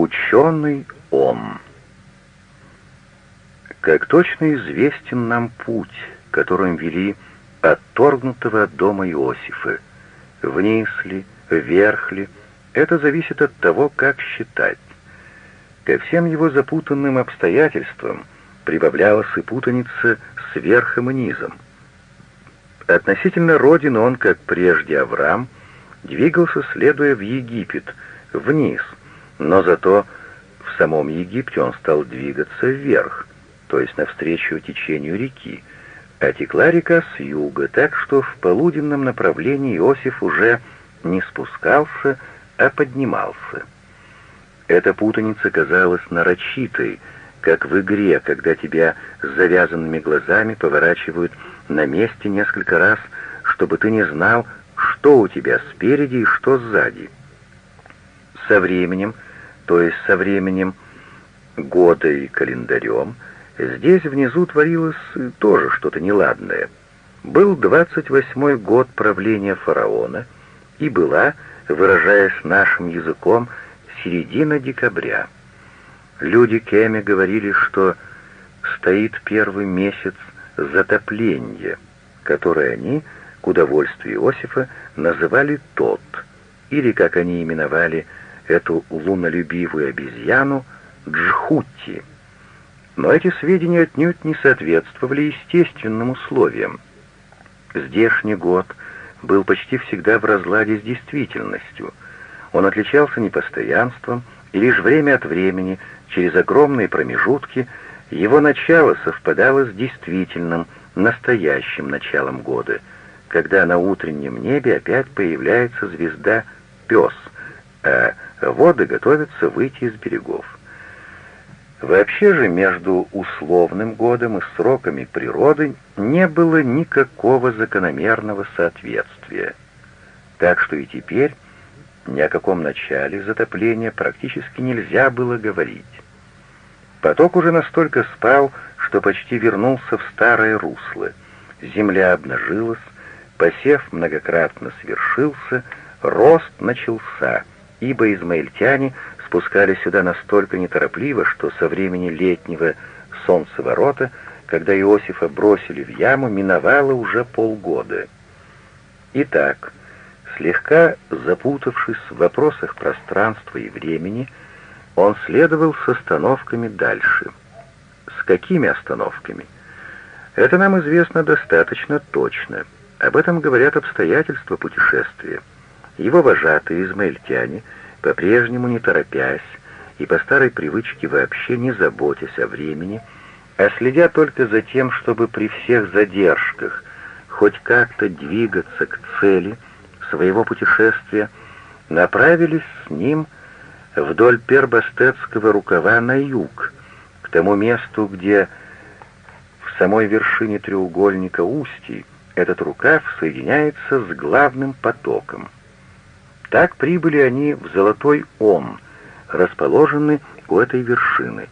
Ученый Ом Как точно известен нам путь, которым вели отторгнутого от дома Иосифа, вниз ли, вверх ли, это зависит от того, как считать. Ко всем его запутанным обстоятельствам прибавлялась и путаница с верхом и низом. Относительно родины он, как прежде Авраам, двигался, следуя в Египет, вниз, но зато в самом Египте он стал двигаться вверх, то есть навстречу течению реки, а текла река с юга, так что в полуденном направлении Иосиф уже не спускался, а поднимался. Эта путаница казалась нарочитой, как в игре, когда тебя с завязанными глазами поворачивают на месте несколько раз, чтобы ты не знал, что у тебя спереди и что сзади. Со временем, то есть со временем года и календарем, здесь внизу творилось тоже что-то неладное. Был двадцать восьмой год правления фараона, и была, выражаясь нашим языком, середина декабря. Люди Кеми говорили, что стоит первый месяц затопления, которое они, к удовольствию Иосифа, называли «тот», или, как они именовали эту лунолюбивую обезьяну, Джхутти. Но эти сведения отнюдь не соответствовали естественным условиям. Здешний год был почти всегда в разладе с действительностью. Он отличался непостоянством, и лишь время от времени, через огромные промежутки, его начало совпадало с действительным, настоящим началом года, когда на утреннем небе опять появляется звезда «Пес», а воды готовятся выйти из берегов. Вообще же между условным годом и сроками природы не было никакого закономерного соответствия. Так что и теперь ни о каком начале затопления практически нельзя было говорить. Поток уже настолько спал, что почти вернулся в старое русло. Земля обнажилась, посев многократно свершился, рост начался, ибо измаильтяне спускали сюда настолько неторопливо, что со времени летнего солнцеворота, когда Иосифа бросили в яму, миновало уже полгода. Итак, слегка запутавшись в вопросах пространства и времени, он следовал с остановками дальше. С какими остановками? Это нам известно достаточно точно. Об этом говорят обстоятельства путешествия. Его вожатые измаильтяне, по-прежнему не торопясь и по старой привычке вообще не заботясь о времени, а следя только за тем, чтобы при всех задержках хоть как-то двигаться к цели своего путешествия, направились с ним вдоль Пербастетского рукава на юг, к тому месту, где в самой вершине треугольника устий этот рукав соединяется с главным потоком. Так прибыли они в Золотой Ом, расположенный у этой вершины.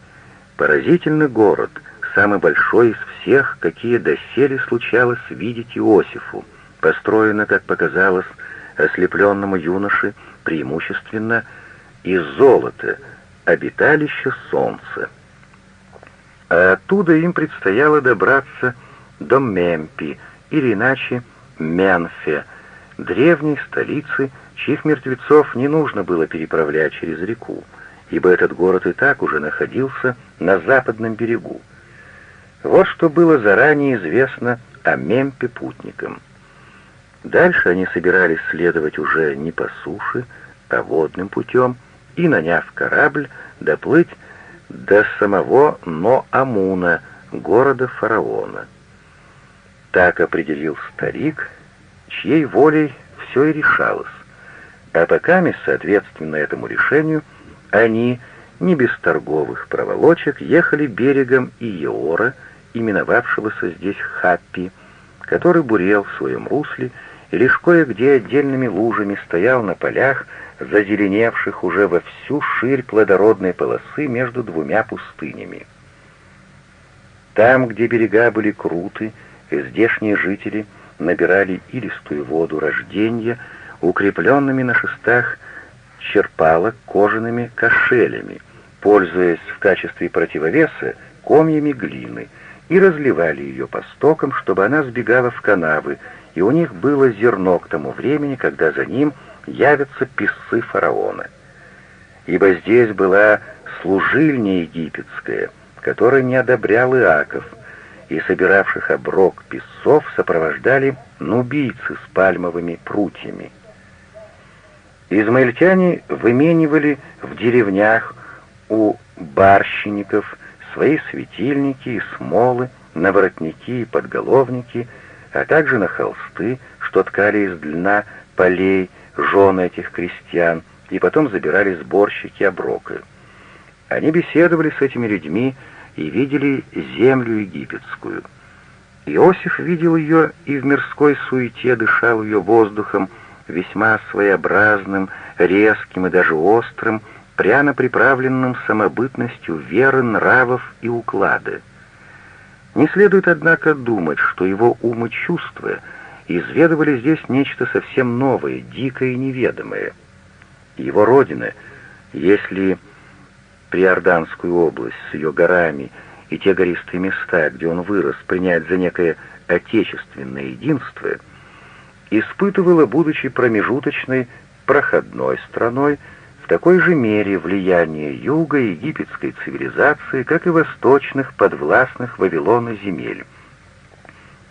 Поразительный город, самый большой из всех, какие доселе случалось видеть Иосифу, построено, как показалось, ослепленному юноше преимущественно из золота, обиталище солнца. А оттуда им предстояло добраться до Мемпи, или иначе Менфе, древней столицы, чьих мертвецов не нужно было переправлять через реку, ибо этот город и так уже находился на западном берегу. Вот что было заранее известно о Мемпе путникам. Дальше они собирались следовать уже не по суше, а водным путем, и, наняв корабль, доплыть до самого Ноамуна, города фараона. Так определил старик, чьей волей все и решалось. А пока, соответственно этому решению, они, не без торговых проволочек, ехали берегом Иеора, именовавшегося здесь Хаппи, который бурел в своем русле и лишь кое-где отдельными лужами стоял на полях, зазеленевших уже во всю ширь плодородной полосы между двумя пустынями. Там, где берега были круты, здешние жители набирали илистую воду рождения, укрепленными на шестах черпала кожаными кошелями, пользуясь в качестве противовеса комьями глины, и разливали ее по стокам, чтобы она сбегала в канавы, и у них было зерно к тому времени, когда за ним явятся писцы фараона. Ибо здесь была служильня египетская, которая не одобрял Иаков, и собиравших оброк песцов сопровождали нубийцы с пальмовыми прутьями. Измаильтяне выменивали в деревнях у барщинников свои светильники и смолы, на воротники и подголовники, а также на холсты, что ткали из длина полей жены этих крестьян, и потом забирали сборщики оброка. Они беседовали с этими людьми и видели землю египетскую. Иосиф видел ее и в мирской суете дышал ее воздухом, весьма своеобразным, резким и даже острым, пряно приправленным самобытностью веры, нравов и уклада. Не следует, однако, думать, что его ум и чувства изведывали здесь нечто совсем новое, дикое и неведомое. Его родина, если Приорданскую область с ее горами и те гористые места, где он вырос, принять за некое отечественное единство, испытывала, будучи промежуточной, проходной страной, в такой же мере влияние юга египетской цивилизации, как и восточных подвластных Вавилона земель.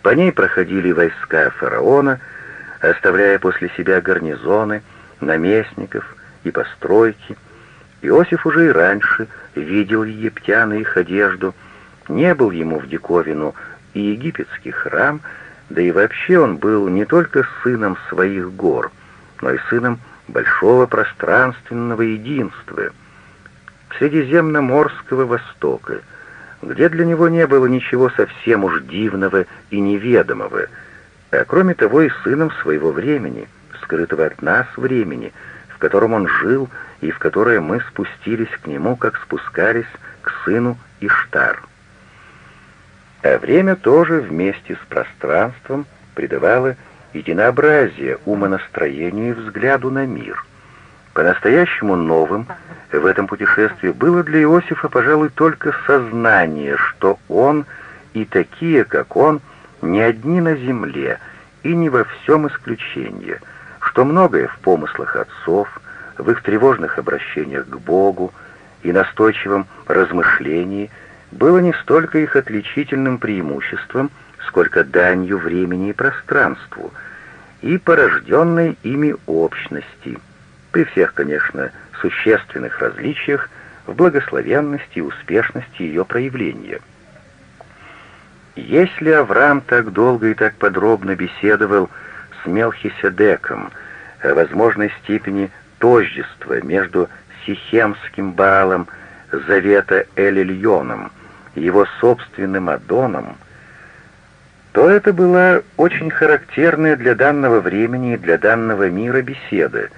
По ней проходили войска фараона, оставляя после себя гарнизоны, наместников и постройки, Иосиф уже и раньше видел египтян и их одежду, не был ему в диковину и египетский храм, да и вообще он был не только сыном своих гор, но и сыном большого пространственного единства, Средиземноморского Востока, где для него не было ничего совсем уж дивного и неведомого, а кроме того и сыном своего времени, скрытого от нас времени, в котором он жил и в которое мы спустились к нему, как спускались к сыну Иштар. А время тоже вместе с пространством придавало единообразие умонастроению и взгляду на мир. По-настоящему новым в этом путешествии было для Иосифа, пожалуй, только сознание, что он и такие, как он, не одни на земле и не во всем исключение, что многое в помыслах отцов, в их тревожных обращениях к Богу и настойчивом размышлении было не столько их отличительным преимуществом, сколько данью времени и пространству, и порожденной ими общности, при всех, конечно, существенных различиях в благословенности и успешности ее проявления. Если Авраам так долго и так подробно беседовал с Мелхиседеком о возможной степени тождество между Сихемским Баалом Завета Эль-Ильоном и его собственным Адоном, то это была очень характерная для данного времени и для данного мира беседа.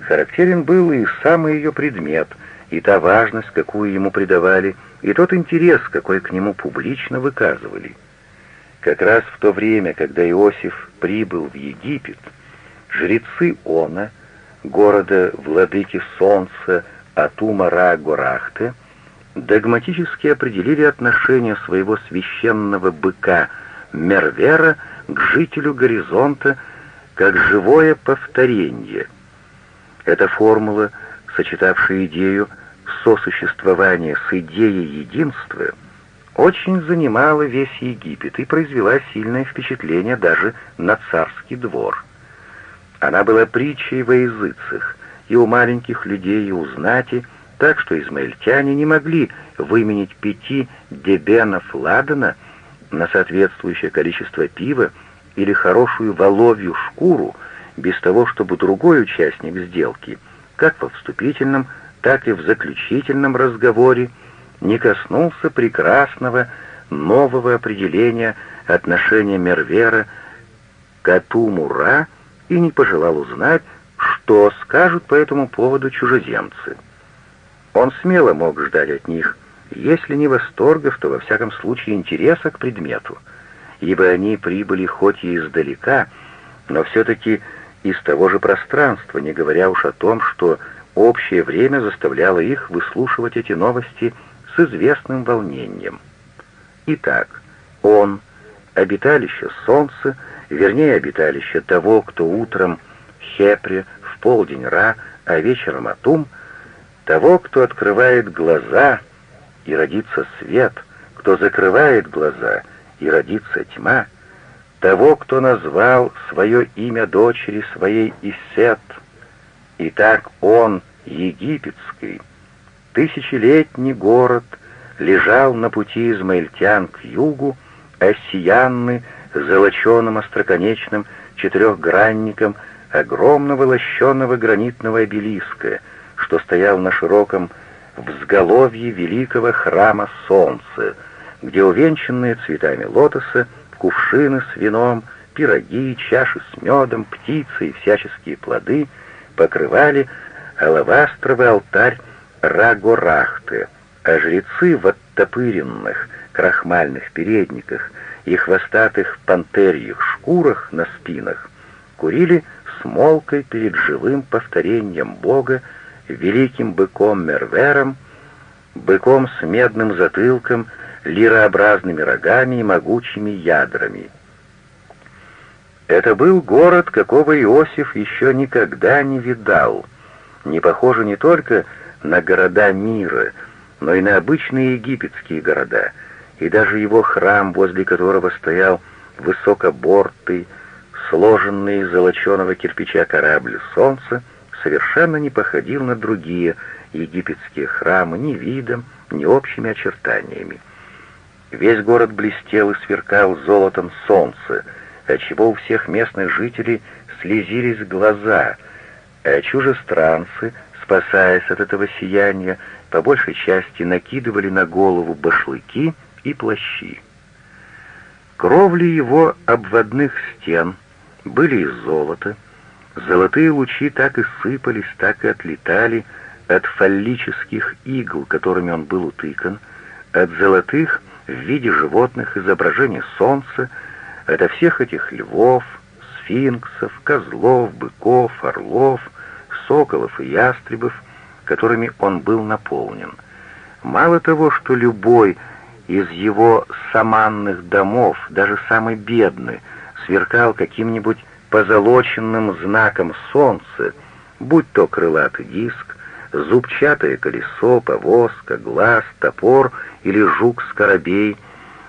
Характерен был и сам ее предмет, и та важность, какую ему придавали, и тот интерес, какой к нему публично выказывали. Как раз в то время, когда Иосиф прибыл в Египет, жрецы Она — города владыки солнца Атума-Ра-Горахте, догматически определили отношение своего священного быка Мервера к жителю горизонта как живое повторение. Эта формула, сочетавшая идею сосуществования с идеей единства, очень занимала весь Египет и произвела сильное впечатление даже на царский двор. Она была притчей во языцах, и у маленьких людей, и у знати, так что измаильтяне не могли выменить пяти дебенов ладана на соответствующее количество пива или хорошую воловью шкуру без того, чтобы другой участник сделки, как во вступительном, так и в заключительном разговоре, не коснулся прекрасного нового определения отношения Мервера к Атумура и не пожелал узнать, что скажут по этому поводу чужеземцы. Он смело мог ждать от них, если не восторгов, то во всяком случае интереса к предмету, ибо они прибыли хоть и издалека, но все-таки из того же пространства, не говоря уж о том, что общее время заставляло их выслушивать эти новости с известным волнением. Итак, он, обиталище солнца, вернее, обиталище того, кто утром Хепре, в полдень Ра, а вечером Атум, того, кто открывает глаза и родится свет, кто закрывает глаза и родится тьма, того, кто назвал свое имя дочери своей Исет. Итак, он, египетский, тысячелетний город, лежал на пути измаильтян к югу, осиянный золоченым остроконечным четырехгранником огромного лощеного гранитного обелиска, что стоял на широком взголовье великого храма Солнца, где увенчанные цветами лотоса кувшины с вином, пироги, чаши с медом, птицы и всяческие плоды покрывали алавастровый алтарь Рагорахты, а жрецы в оттопыренных крахмальных передниках и хвостатых пантерьих шкурах на спинах курили смолкой перед живым повторением Бога, великим быком Мервером, быком с медным затылком, лирообразными рогами и могучими ядрами. Это был город, какого Иосиф еще никогда не видал, не похожий не только на города мира, но и на обычные египетские города, и даже его храм, возле которого стоял высокобортый, сложенный из золоченого кирпича корабль солнца, совершенно не походил на другие египетские храмы ни видом, ни общими очертаниями. Весь город блестел и сверкал золотом солнца, отчего у всех местных жителей слезились глаза, а чужестранцы, спасаясь от этого сияния, по большей части накидывали на голову башлыки и плащи. Кровли его обводных стен были из золота, золотые лучи так и сыпались, так и отлетали от фаллических игл, которыми он был утыкан, от золотых в виде животных изображений солнца, это всех этих львов, сфинксов, козлов, быков, орлов, соколов и ястребов, которыми он был наполнен. Мало того, что любой из его саманных домов, даже самый бедный, сверкал каким-нибудь позолоченным знаком солнца, будь то крылатый диск, зубчатое колесо, повозка, глаз, топор или жук-скоробей,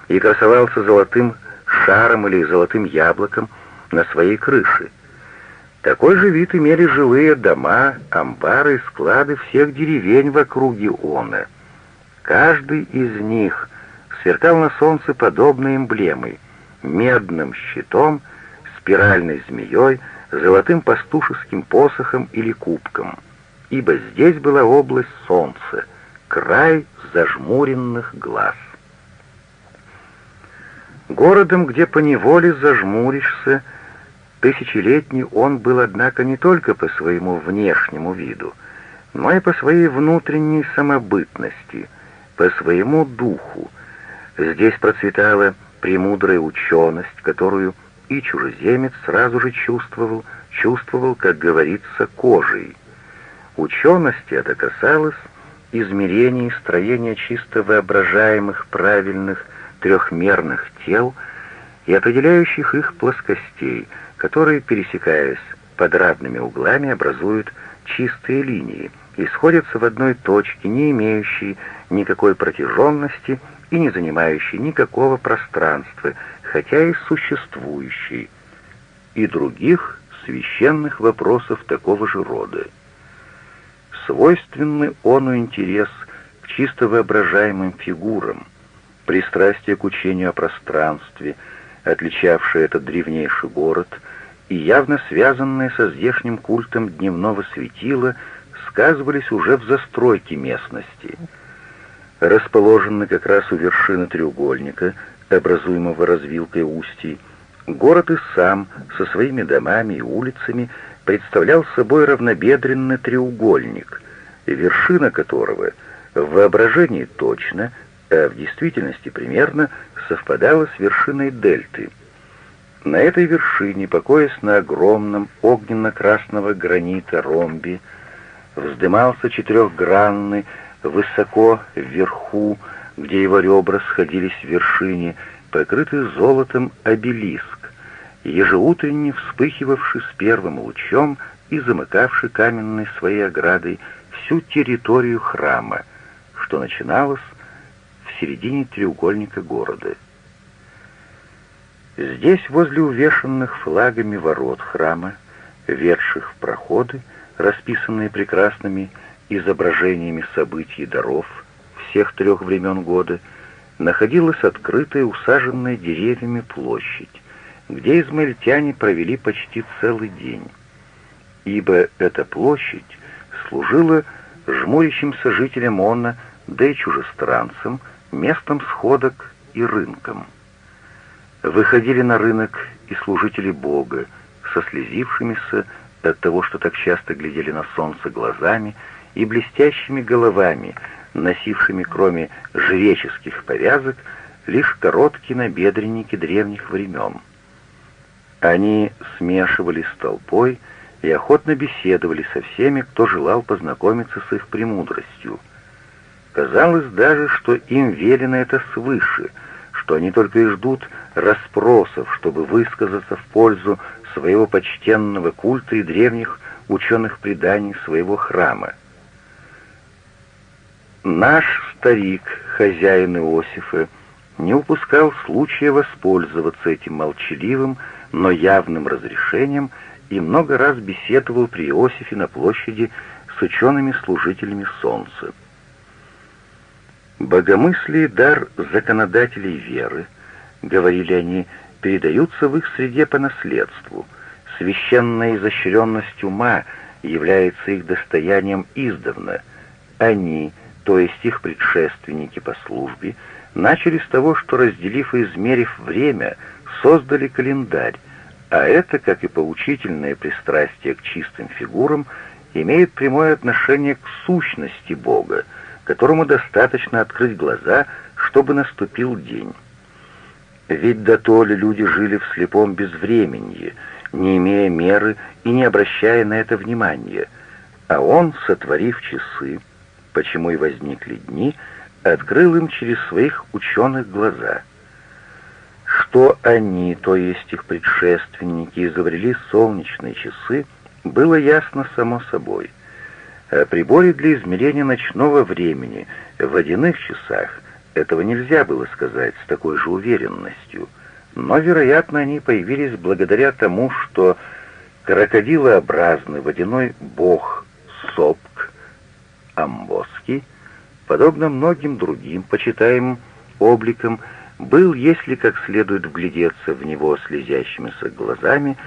и красовался золотым шаром или золотым яблоком на своей крыше. Такой же вид имели жилые дома, амбары и склады всех деревень в округе Она. Каждый из них сверкал на солнце подобной эмблемой, медным щитом, спиральной змеей, золотым пастушеским посохом или кубком ибо здесь была область солнца, край зажмуренных глаз. Городом, где поневоле зажмуришься, тысячелетний он был, однако, не только по своему внешнему виду, но и по своей внутренней самобытности, по своему духу. Здесь процветала премудрая ученость, которую и чужеземец сразу же чувствовал, чувствовал, как говорится, кожей — Учености это касалось измерений строения чисто воображаемых правильных трехмерных тел и определяющих их плоскостей, которые, пересекаясь под равными углами, образуют чистые линии и сходятся в одной точке, не имеющей никакой протяженности и не занимающей никакого пространства, хотя и существующей, и других священных вопросов такого же рода свойственный ону интерес к чисто воображаемым фигурам, пристрастие к учению о пространстве, отличавшее этот древнейший город, и явно связанные со здешним культом дневного светила, сказывались уже в застройке местности. Расположенный как раз у вершины треугольника, образуемого развилкой устий, город и сам со своими домами и улицами представлял собой равнобедренный треугольник, вершина которого в воображении точно, а в действительности примерно совпадала с вершиной дельты. На этой вершине, покоясь на огромном огненно-красного гранита ромбе, вздымался четырехгранный, высоко вверху, где его ребра сходились в вершине, покрытый золотом обелиск, ежеутренне вспыхивавший с первым лучом и замыкавший каменной своей оградой всю территорию храма, что начиналось в середине треугольника города. Здесь, возле увешанных флагами ворот храма, ведших в проходы, расписанные прекрасными изображениями событий и даров всех трех времен года, находилась открытая, усаженная деревьями площадь, где измаильтяне провели почти целый день. Ибо эта площадь служила жмурящимся жителям Онна, да и чужестранцам, местом сходок и рынком. Выходили на рынок и служители Бога, со слезившимися от того, что так часто глядели на солнце глазами и блестящими головами, носившими кроме жреческих повязок лишь короткие набедренники древних времен. Они смешивались с толпой и охотно беседовали со всеми, кто желал познакомиться с их премудростью. Казалось даже, что им велено это свыше, что они только и ждут расспросов, чтобы высказаться в пользу своего почтенного культа и древних ученых преданий своего храма. Наш старик, хозяин Иосифа, не упускал случая воспользоваться этим молчаливым, но явным разрешением и много раз беседовал при Иосифе на площади с учеными-служителями солнца. Богомыслие — дар законодателей веры, говорили они, передаются в их среде по наследству. Священная изощренность ума является их достоянием издавна. Они, то есть их предшественники по службе, начали с того, что, разделив и измерив время, создали календарь, а это, как и поучительное пристрастие к чистым фигурам, имеет прямое отношение к сущности Бога, которому достаточно открыть глаза, чтобы наступил день. Ведь до то ли люди жили в слепом безвременье, не имея меры и не обращая на это внимания, а он, сотворив часы, почему и возникли дни, открыл им через своих ученых глаза. Что они, то есть их предшественники, изобрели солнечные часы, было ясно само собой. О приборе для измерения ночного времени в водяных часах этого нельзя было сказать с такой же уверенностью, но, вероятно, они появились благодаря тому, что крокодилообразный водяной бог Сопк Амбоский, подобно многим другим почитаемым обликам, был, если как следует вглядеться в него слезящимися глазами,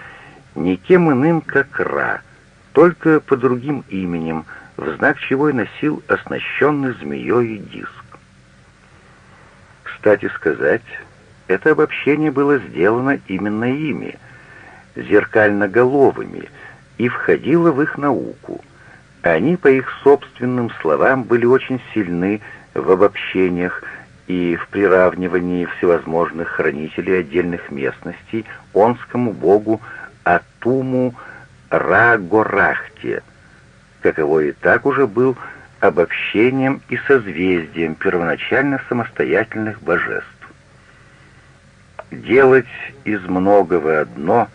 никем иным, как Ра, только по другим именем, в знак чего и носил оснащенный змеей диск. Кстати сказать, это обобщение было сделано именно ими, зеркальноголовыми, и входило в их науку. Они, по их собственным словам, были очень сильны в обобщениях и в приравнивании всевозможных хранителей отдельных местностей онскому богу Атуму Рагорахте, каково и так уже был обобщением и созвездием первоначально самостоятельных божеств. Делать из многого одно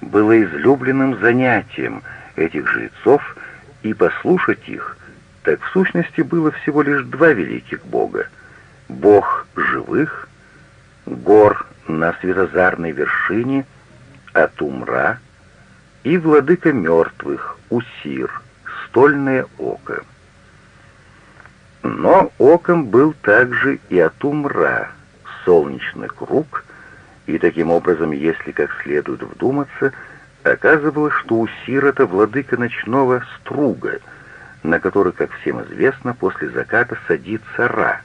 было излюбленным занятием этих жрецов, и послушать их, так в сущности было всего лишь два великих бога — бог живых, гор на светозарной вершине, Атумра, и владыка мертвых, Усир, стольное око. Но оком был также и Атумра, солнечный круг, и таким образом, если как следует вдуматься, оказывалось, что у Сирота владыка ночного струга, на который, как всем известно, после заката садится Ра,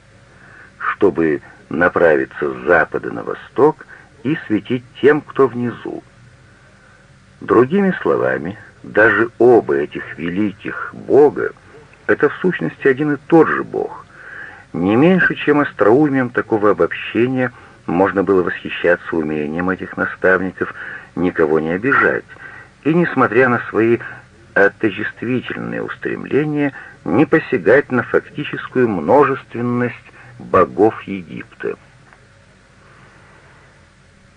чтобы направиться с запада на восток и светить тем, кто внизу. Другими словами, даже оба этих великих бога это в сущности один и тот же Бог. Не меньше, чем остроумием такого обобщения можно было восхищаться умением этих наставников никого не обижать, и, несмотря на свои отождествительное устремление не посягать на фактическую множественность богов Египта.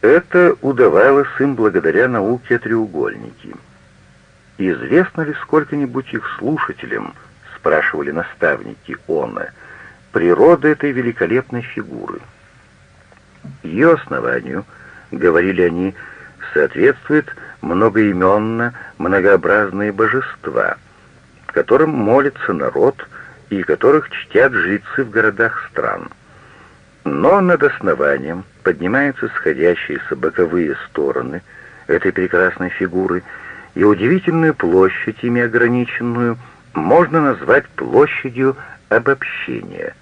Это удавалось им благодаря науке о треугольнике. «Известно ли сколько-нибудь их слушателям, — спрашивали наставники Она, — природа этой великолепной фигуры? Ее основанию, — говорили они, — соответствует многоименно многообразные божества, которым молится народ и которых чтят жрецы в городах стран. Но над основанием поднимаются сходящиеся боковые стороны этой прекрасной фигуры, и удивительную площадь, ими ограниченную, можно назвать площадью обобщения.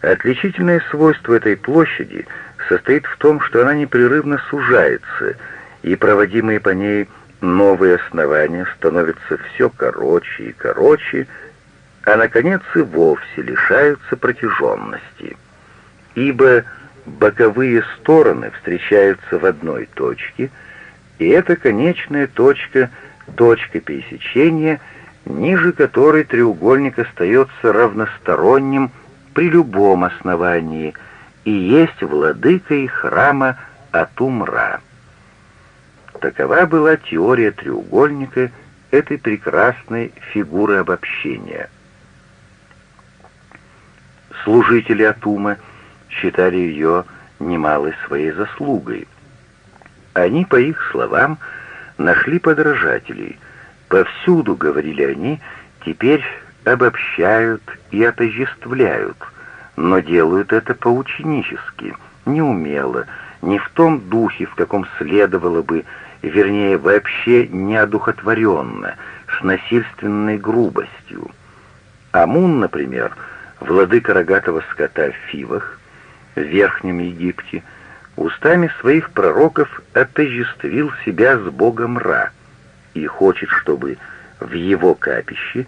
Отличительное свойство этой площади состоит в том, что она непрерывно сужается, и проводимые по ней новые основания становятся все короче и короче, а, наконец, и вовсе лишаются протяженности. Ибо боковые стороны встречаются в одной точке, и эта конечная точка — точка пересечения, ниже которой треугольник остается равносторонним при любом основании и есть владыкой храма Атумра. Такова была теория треугольника этой прекрасной фигуры обобщения. Служители Атума — считали ее немалой своей заслугой. Они, по их словам, нашли подражателей. Повсюду, говорили они, теперь обобщают и отождествляют, но делают это поученически, неумело, не в том духе, в каком следовало бы, вернее, вообще неодухотворенно, с насильственной грубостью. Амун, например, владыка рогатого скота в Фивах, в Верхнем Египте, устами своих пророков отождествил себя с богом Ра и хочет, чтобы в его капище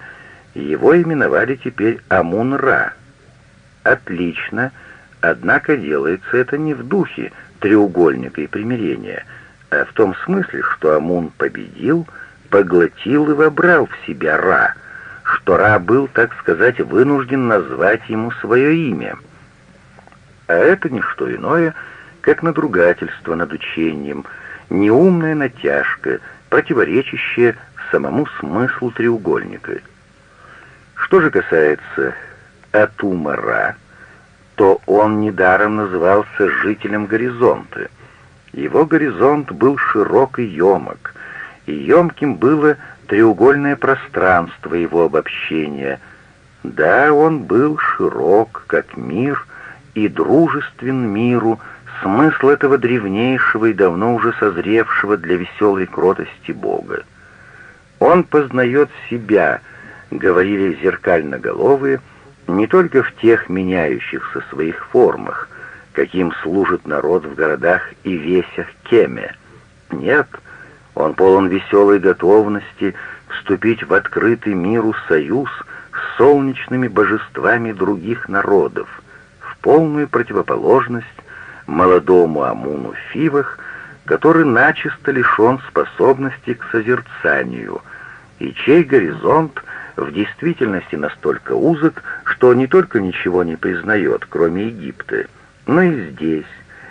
его именовали теперь Амун-Ра. Отлично, однако делается это не в духе треугольника и примирения, а в том смысле, что Амун победил, поглотил и вобрал в себя Ра, что Ра был, так сказать, вынужден назвать ему свое имя — а это не что иное, как надругательство над учением, неумная натяжка, противоречащая самому смыслу треугольника. Что же касается Атумара, то он недаром назывался жителем горизонта. Его горизонт был широк и емок, и емким было треугольное пространство его обобщения. Да, он был широк, как мир, и дружествен миру, смысл этого древнейшего и давно уже созревшего для веселой кротости Бога. Он познает себя, говорили зеркальноголовые, не только в тех меняющихся своих формах, каким служит народ в городах и весях Кеме. Нет, он полон веселой готовности вступить в открытый миру союз с солнечными божествами других народов — полную противоположность молодому Амуну Фивах, который начисто лишен способности к созерцанию, и чей горизонт в действительности настолько узок, что не только ничего не признает, кроме Египта, но и здесь,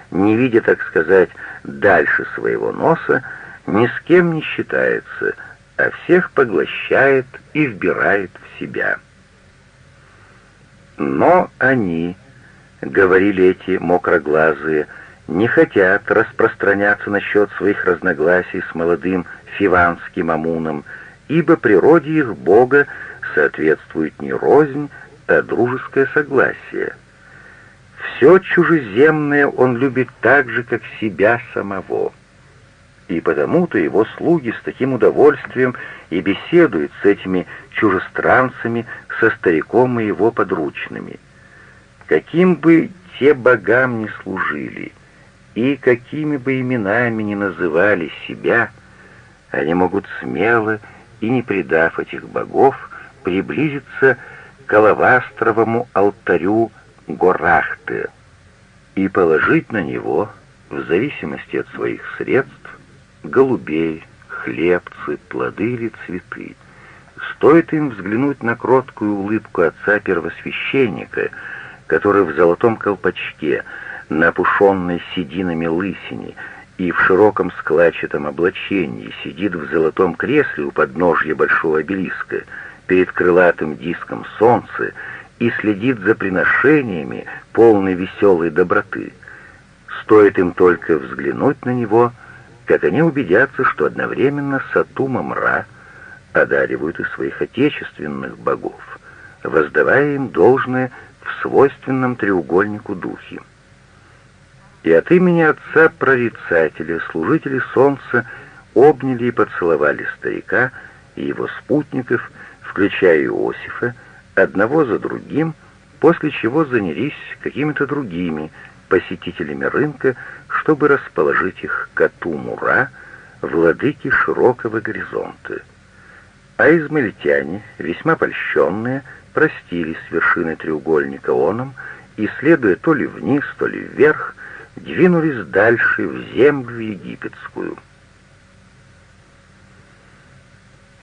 не видя, так сказать, дальше своего носа, ни с кем не считается, а всех поглощает и вбирает в себя. Но они, говорили эти мокроглазые, не хотят распространяться насчет своих разногласий с молодым фиванским Амуном, ибо природе их Бога соответствует не рознь, а дружеское согласие. Все чужеземное он любит так же, как себя самого. И потому-то его слуги с таким удовольствием и беседуют с этими чужестранцами, со стариком и его подручными. Каким бы те богам ни служили, и какими бы именами ни называли себя, они могут смело и не предав этих богов приблизиться к алавастровому алтарю Горахты и положить на него, в зависимости от своих средств, голубей, хлебцы, плоды или цветы. Стоит им взглянуть на кроткую улыбку отца первосвященника, который в золотом колпачке, на опушенной сединами лысине и в широком складчатом облачении сидит в золотом кресле у подножья большого обелиска перед крылатым диском солнца и следит за приношениями полной веселой доброты. Стоит им только взглянуть на него, как они убедятся, что одновременно Сатума Мра одаривают и своих отечественных богов, воздавая им должное в свойственном треугольнику духе. И от имени отца прорицателя служители солнца обняли и поцеловали старика и его спутников, включая Иосифа, одного за другим, после чего занялись какими-то другими посетителями рынка, чтобы расположить их коту Мура, владыки широкого горизонта. А измельтяне, весьма польщенные, простились с вершины треугольника оном и, следуя то ли вниз, то ли вверх, двинулись дальше в землю египетскую —